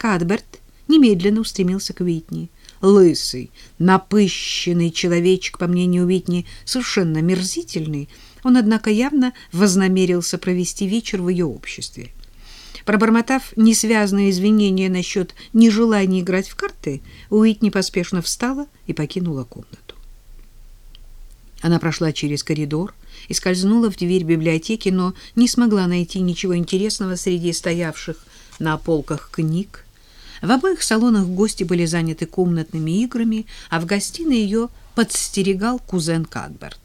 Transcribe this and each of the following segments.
Кадберт немедленно устремился к Уитни. Лысый, напыщенный человечек, по мнению Уитни, совершенно мерзительный, он, однако, явно вознамерился провести вечер в ее обществе. Пробормотав несвязные извинения насчет нежелания играть в карты, Уитни поспешно встала и покинула комнату. Она прошла через коридор и скользнула в дверь библиотеки, но не смогла найти ничего интересного среди стоявших на полках книг. В обоих салонах гости были заняты комнатными играми, а в гостиной ее подстерегал кузен Кадберт.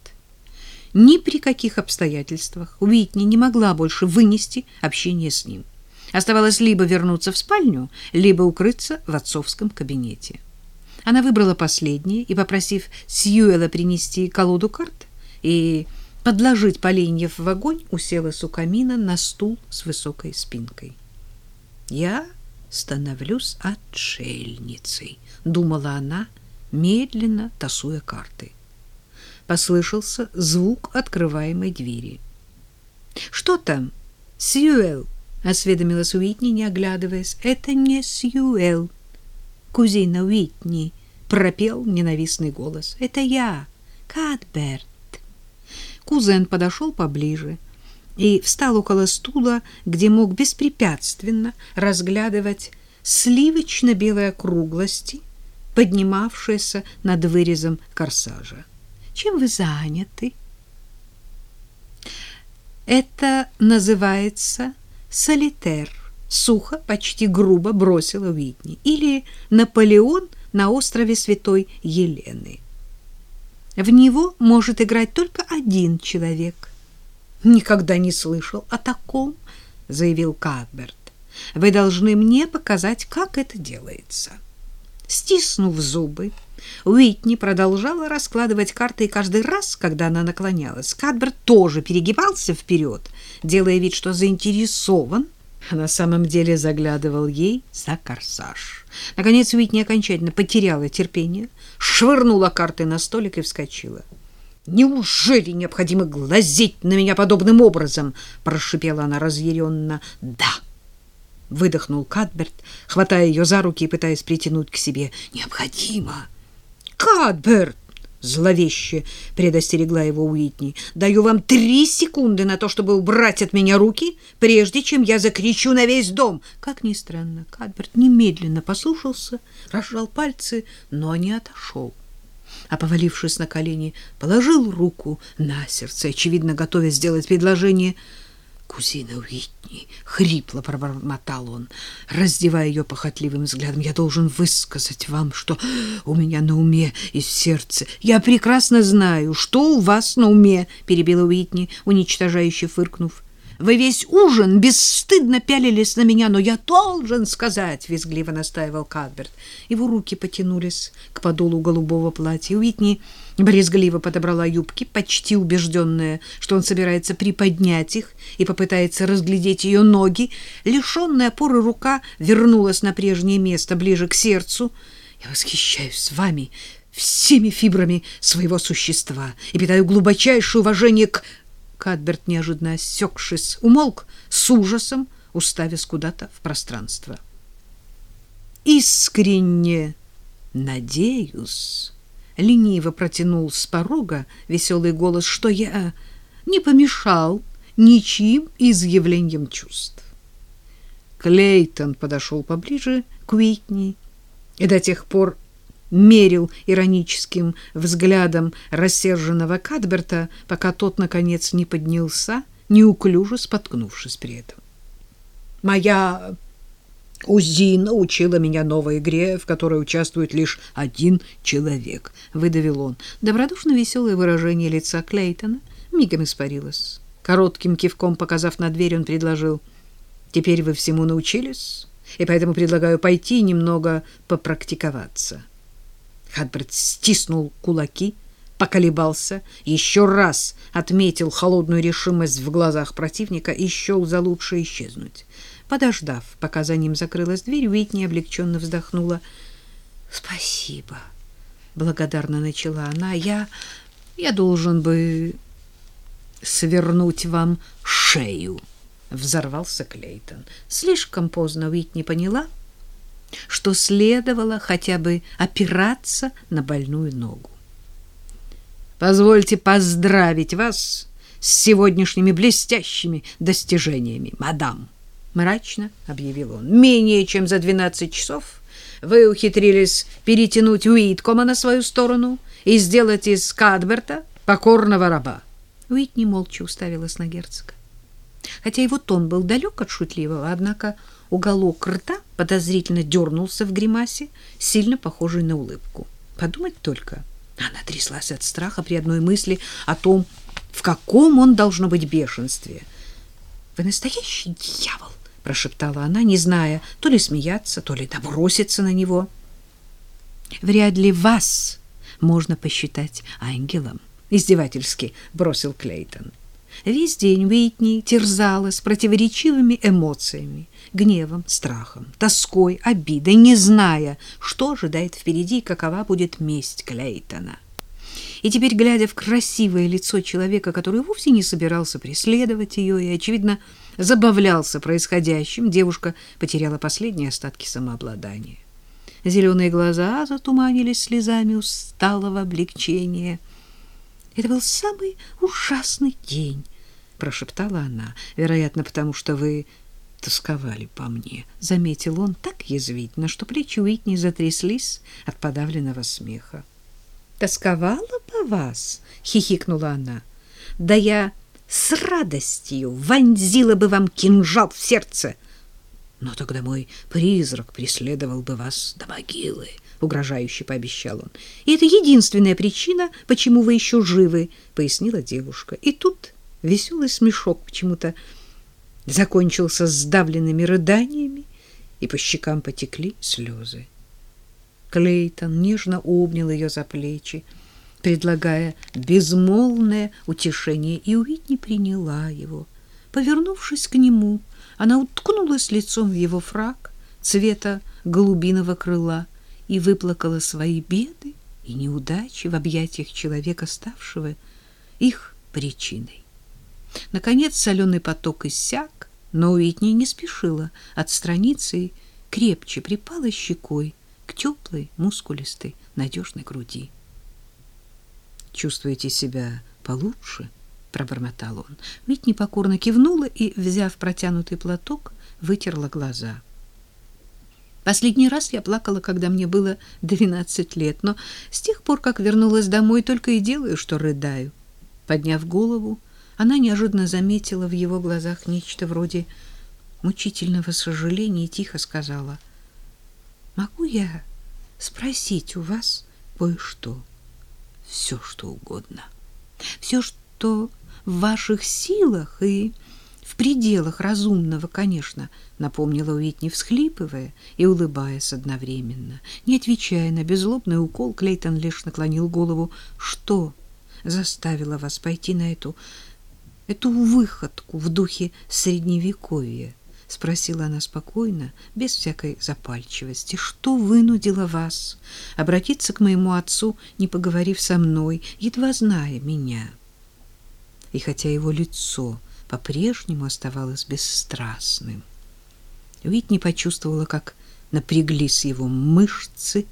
Ни при каких обстоятельствах Уитни не могла больше вынести общение с ним. Оставалось либо вернуться в спальню, либо укрыться в отцовском кабинете. Она выбрала последнее и, попросив Сьюэла принести колоду карт и подложить поленьев в огонь, уселась у камина на стул с высокой спинкой. «Я становлюсь отшельницей», — думала она, медленно тасуя карты. Послышался звук открываемой двери. «Что там, Сьюэл?» — осведомилась Уитни, не оглядываясь. «Это не Сьюэл, кузина Уитни», — пропел ненавистный голос. «Это я, Кадберт». Кузен подошел поближе и встал около стула, где мог беспрепятственно разглядывать сливочно-белые округлости, поднимавшиеся над вырезом корсажа. «Чем вы заняты?» «Это называется солитер», — сухо, почти грубо бросила Уитни, «или Наполеон на острове Святой Елены». В него может играть только один человек. Никогда не слышал о таком, заявил Кадберт. Вы должны мне показать, как это делается. Стиснув зубы, Уитни продолжала раскладывать карты, и каждый раз, когда она наклонялась, Кадберт тоже перегибался вперед, делая вид, что заинтересован, а на самом деле заглядывал ей за корсаж. Наконец Уитни окончательно потеряла терпение, швырнула карты на столик и вскочила. «Неужели необходимо глазеть на меня подобным образом?» — прошипела она разъяренно. «Да!» — выдохнул Кадберт, хватая ее за руки и пытаясь притянуть к себе. «Необходимо!» «Кадберт!» — зловеще предостерегла его Уитни. «Даю вам три секунды на то, чтобы убрать от меня руки, прежде чем я закричу на весь дом!» Как ни странно, Кадберт немедленно послушался, разжал пальцы, но не отошел а, повалившись на колени, положил руку на сердце, очевидно, готовясь сделать предложение. «Кузина Уитни!» — хрипло пробормотал он, раздевая ее похотливым взглядом. «Я должен высказать вам, что у меня на уме и в сердце. Я прекрасно знаю, что у вас на уме!» — перебила Уитни, уничтожающе фыркнув. Вы весь ужин бесстыдно пялились на меня, но я должен сказать, — визгливо настаивал Кадберт. Его руки потянулись к подолу голубого платья. Уитни брезгливо подобрала юбки, почти убежденная, что он собирается приподнять их и попытается разглядеть ее ноги. Лишенная опоры рука вернулась на прежнее место, ближе к сердцу. Я восхищаюсь вами всеми фибрами своего существа и питаю глубочайшее уважение к Кадберт, неожиданно осекшись, умолк с ужасом, уставясь куда-то в пространство. «Искренне надеюсь», — лениво протянул с порога веселый голос, «что я не помешал ничьим изъявлением чувств». Клейтон подошел поближе к Уитни и до тех пор мерил ироническим взглядом рассерженного Кадберта, пока тот, наконец, не поднялся, неуклюже споткнувшись при этом. «Моя Узина учила меня новой игре, в которой участвует лишь один человек», — выдавил он. Добродушно веселое выражение лица Клейтона мигом испарилось. Коротким кивком показав на дверь, он предложил, «Теперь вы всему научились, и поэтому предлагаю пойти немного попрактиковаться». Хадберт стиснул кулаки, поколебался, еще раз отметил холодную решимость в глазах противника и счел за лучшее исчезнуть. Подождав, пока за ним закрылась дверь, Уитни облегченно вздохнула. «Спасибо», — благодарно начала она. «Я... я должен бы свернуть вам шею», — взорвался Клейтон. Слишком поздно Уитни поняла, что следовало хотя бы опираться на больную ногу. Позвольте поздравить вас с сегодняшними блестящими достижениями, мадам, мрачно объявил он. Менее чем за 12 часов вы ухитрились перетянуть Уиткома на свою сторону и сделать из Кадберта покорного раба. Уитни молча уставилась на герцога. Хотя его тон был далек от шутливого, однако уголок рта подозрительно дернулся в гримасе, сильно похожей на улыбку. Подумать только. Она тряслась от страха при одной мысли о том, в каком он должно быть бешенстве. «Вы настоящий дьявол!» — прошептала она, не зная, то ли смеяться, то ли наброситься на него. «Вряд ли вас можно посчитать ангелом», — издевательски бросил Клейтон. Весь день Уитни терзалась противоречивыми эмоциями, гневом, страхом, тоской, обидой, не зная, что ожидает впереди и какова будет месть Клейтона. И теперь, глядя в красивое лицо человека, который вовсе не собирался преследовать ее и, очевидно, забавлялся происходящим, девушка потеряла последние остатки самообладания. Зеленые глаза затуманились слезами усталого облегчения — это был самый ужасный день, прошептала она, вероятно, потому что вы тосковали по мне, заметил он так язвительно, что плечи Уитни затряслись от подавленного смеха. Тосковала по вас, хихикнула она. Да я с радостью вонзила бы вам кинжал в сердце. Но тогда мой призрак преследовал бы вас до могилы. — угрожающе пообещал он. — И это единственная причина, почему вы еще живы, — пояснила девушка. И тут веселый смешок почему-то закончился сдавленными рыданиями, и по щекам потекли слезы. Клейтон нежно обнял ее за плечи, предлагая безмолвное утешение, и Уитни приняла его. Повернувшись к нему, она уткнулась лицом в его фрак цвета голубиного крыла, и выплакала свои беды и неудачи в объятиях человека, ставшего их причиной. Наконец соленый поток иссяк, но Уитни не спешила отстраниться и крепче припала щекой к теплой, мускулистой, надежной груди. «Чувствуете себя получше?» — пробормотал он. Уитни покорно кивнула и, взяв протянутый платок, вытерла глаза — Последний раз я плакала, когда мне было 12 лет, но с тех пор, как вернулась домой, только и делаю, что рыдаю. Подняв голову, она неожиданно заметила в его глазах нечто вроде мучительного сожаления и тихо сказала: "Могу я спросить у вас кое-что? Все, что угодно. Все, что в ваших силах и в пределах разумного, конечно, напомнила Уитни, всхлипывая и улыбаясь одновременно. Не отвечая на беззлобный укол, Клейтон лишь наклонил голову. Что заставило вас пойти на эту эту выходку в духе средневековья? спросила она спокойно, без всякой запальчивости. Что вынудило вас обратиться к моему отцу, не поговорив со мной, едва зная меня? И хотя его лицо по-прежнему оставалось бесстрастным. Витни почувствовала, как напряглись его мышцы,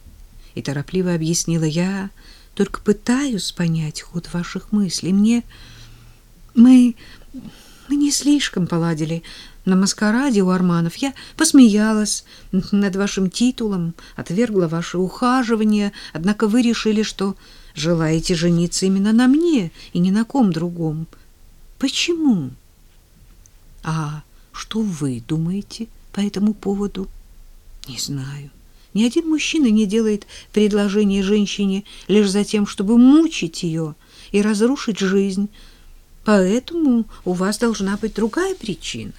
и торопливо объяснила, «Я только пытаюсь понять ход ваших мыслей. Мне... Мы... Мы не слишком поладили на маскараде у Арманов. Я посмеялась над вашим титулом, отвергла ваше ухаживание, однако вы решили, что желаете жениться именно на мне и ни на ком другом. Почему?» А что вы думаете по этому поводу? Не знаю. Ни один мужчина не делает предложение женщине лишь за тем, чтобы мучить ее и разрушить жизнь. Поэтому у вас должна быть другая причина.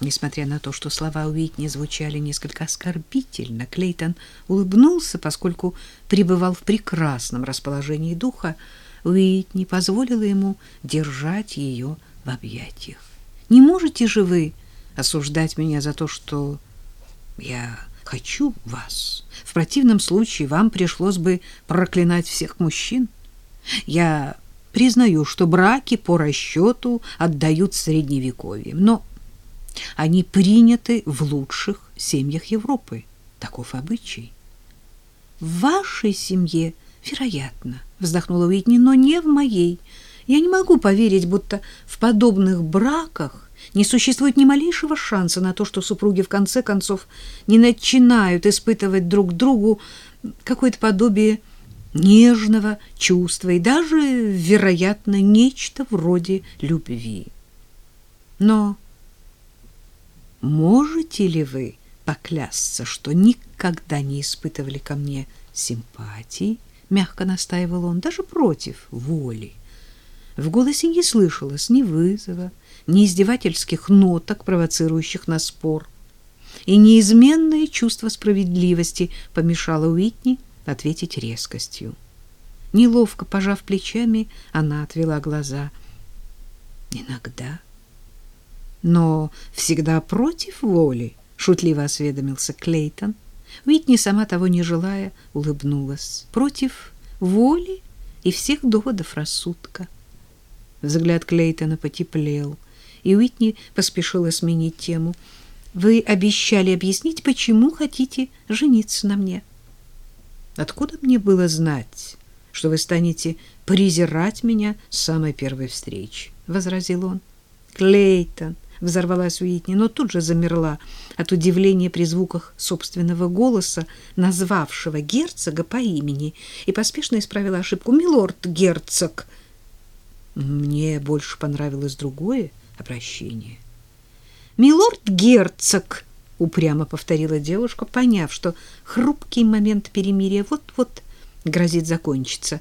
Несмотря на то, что слова Уитни звучали несколько оскорбительно, Клейтон улыбнулся, поскольку пребывал в прекрасном расположении духа. Уитни позволила ему держать ее в объятиях. Не можете же вы осуждать меня за то, что я хочу вас. В противном случае вам пришлось бы проклинать всех мужчин. Я признаю, что браки по расчету отдают средневековье, но они приняты в лучших семьях Европы. Таков обычай. В вашей семье, вероятно, вздохнула Уитни, но не в моей. Я не могу поверить, будто в подобных браках не существует ни малейшего шанса на то, что супруги в конце концов не начинают испытывать друг другу какое-то подобие нежного чувства и даже, вероятно, нечто вроде любви. Но можете ли вы поклясться, что никогда не испытывали ко мне симпатии? Мягко настаивал он, даже против воли. В голосе не слышалось ни вызова, ни издевательских ноток, провоцирующих на спор. И неизменное чувство справедливости помешало Уитни ответить резкостью. Неловко пожав плечами, она отвела глаза. Иногда, но всегда против воли, шутливо осведомился Клейтон. Уитни, сама того не желая, улыбнулась. Против воли и всех доводов рассудка. Взгляд Клейтона потеплел, и Уитни поспешила сменить тему. Вы обещали объяснить, почему хотите жениться на мне. Откуда мне было знать, что вы станете презирать меня с самой первой встречи? возразил он. Клейтон, взорвалась Уитни, но тут же замерла от удивления при звуках собственного голоса, назвавшего герцога по имени, и поспешно исправила ошибку. Милорд герцог. Мне больше понравилось другое обращение. Милорд герцог, упрямо повторила девушка, поняв, что хрупкий момент перемирия вот-вот грозит закончиться.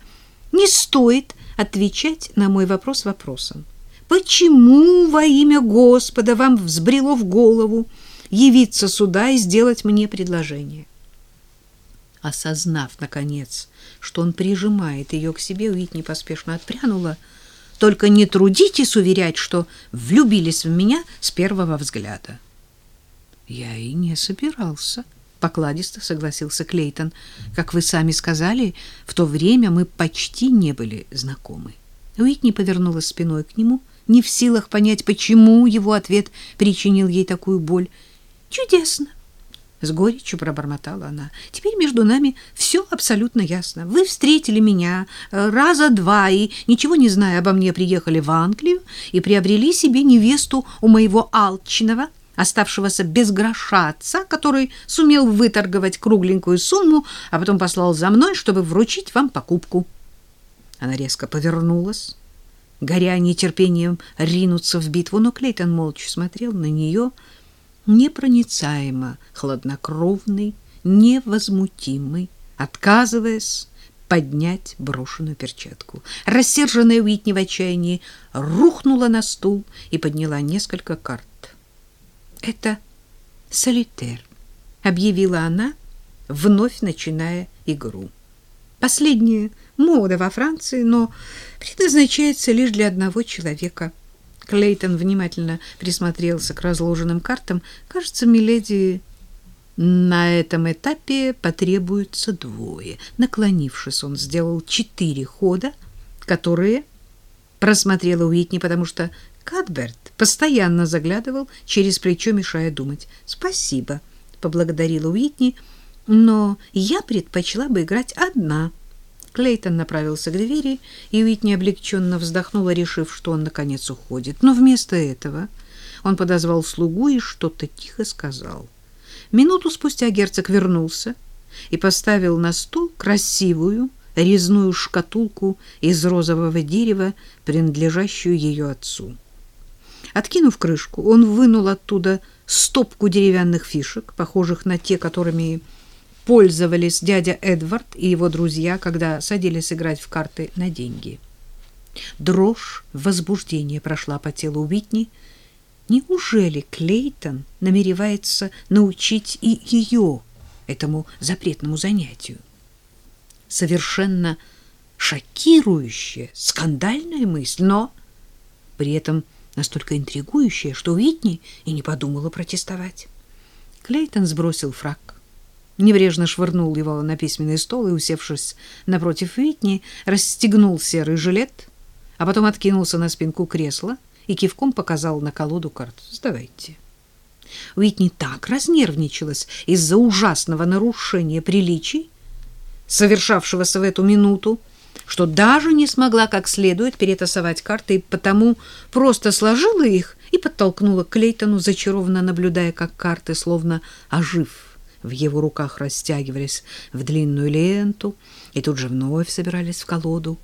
Не стоит отвечать на мой вопрос вопросом. Почему во имя Господа вам взбрело в голову явиться сюда и сделать мне предложение? Осознав, наконец, что он прижимает ее к себе, Уитни поспешно отпрянула. «Только не трудитесь уверять, что влюбились в меня с первого взгляда». Я и не собирался, покладисто согласился Клейтон. Как вы сами сказали, в то время мы почти не были знакомы. Уитни повернулась спиной к нему, не в силах понять, почему его ответ причинил ей такую боль. Чудесно, с горечью пробормотала она. Теперь между нами все абсолютно ясно. Вы встретили меня э, раза два и, ничего не зная обо мне, приехали в Англию и приобрели себе невесту у моего алчного оставшегося без гроша отца, который сумел выторговать кругленькую сумму, а потом послал за мной, чтобы вручить вам покупку. Она резко повернулась, горя нетерпением ринуться в битву, но Клейтон молча смотрел на нее, непроницаемо хладнокровный, невозмутимый, отказываясь поднять брошенную перчатку. Рассерженная Уитни в отчаянии рухнула на стул и подняла несколько карт это солитер, объявила она, вновь начиная игру. Последняя мода во Франции, но предназначается лишь для одного человека. Клейтон внимательно присмотрелся к разложенным картам. Кажется, миледи на этом этапе потребуется двое. Наклонившись, он сделал четыре хода, которые просмотрела Уитни, потому что Кадберт постоянно заглядывал через плечо, мешая думать. «Спасибо», — поблагодарила Уитни, — «но я предпочла бы играть одна». Клейтон направился к двери, и Уитни облегченно вздохнула, решив, что он, наконец, уходит. Но вместо этого он подозвал слугу и что-то тихо сказал. Минуту спустя герцог вернулся и поставил на стол красивую резную шкатулку из розового дерева, принадлежащую ее отцу. Откинув крышку, он вынул оттуда стопку деревянных фишек, похожих на те, которыми пользовались дядя Эдвард и его друзья, когда садились играть в карты на деньги. Дрожь возбуждения прошла по телу Уитни. Неужели Клейтон намеревается научить и ее этому запретному занятию? Совершенно шокирующая, скандальная мысль, но при этом настолько интригующее, что Уитни и не подумала протестовать. Клейтон сбросил фрак, небрежно швырнул его на письменный стол и, усевшись напротив Уитни, расстегнул серый жилет, а потом откинулся на спинку кресла и кивком показал на колоду карт. «Сдавайте». Уитни так разнервничалась из-за ужасного нарушения приличий, совершавшегося в эту минуту, что даже не смогла как следует перетасовать карты, и потому просто сложила их и подтолкнула к Клейтону, зачарованно наблюдая, как карты, словно ожив, в его руках растягивались в длинную ленту и тут же вновь собирались в колоду.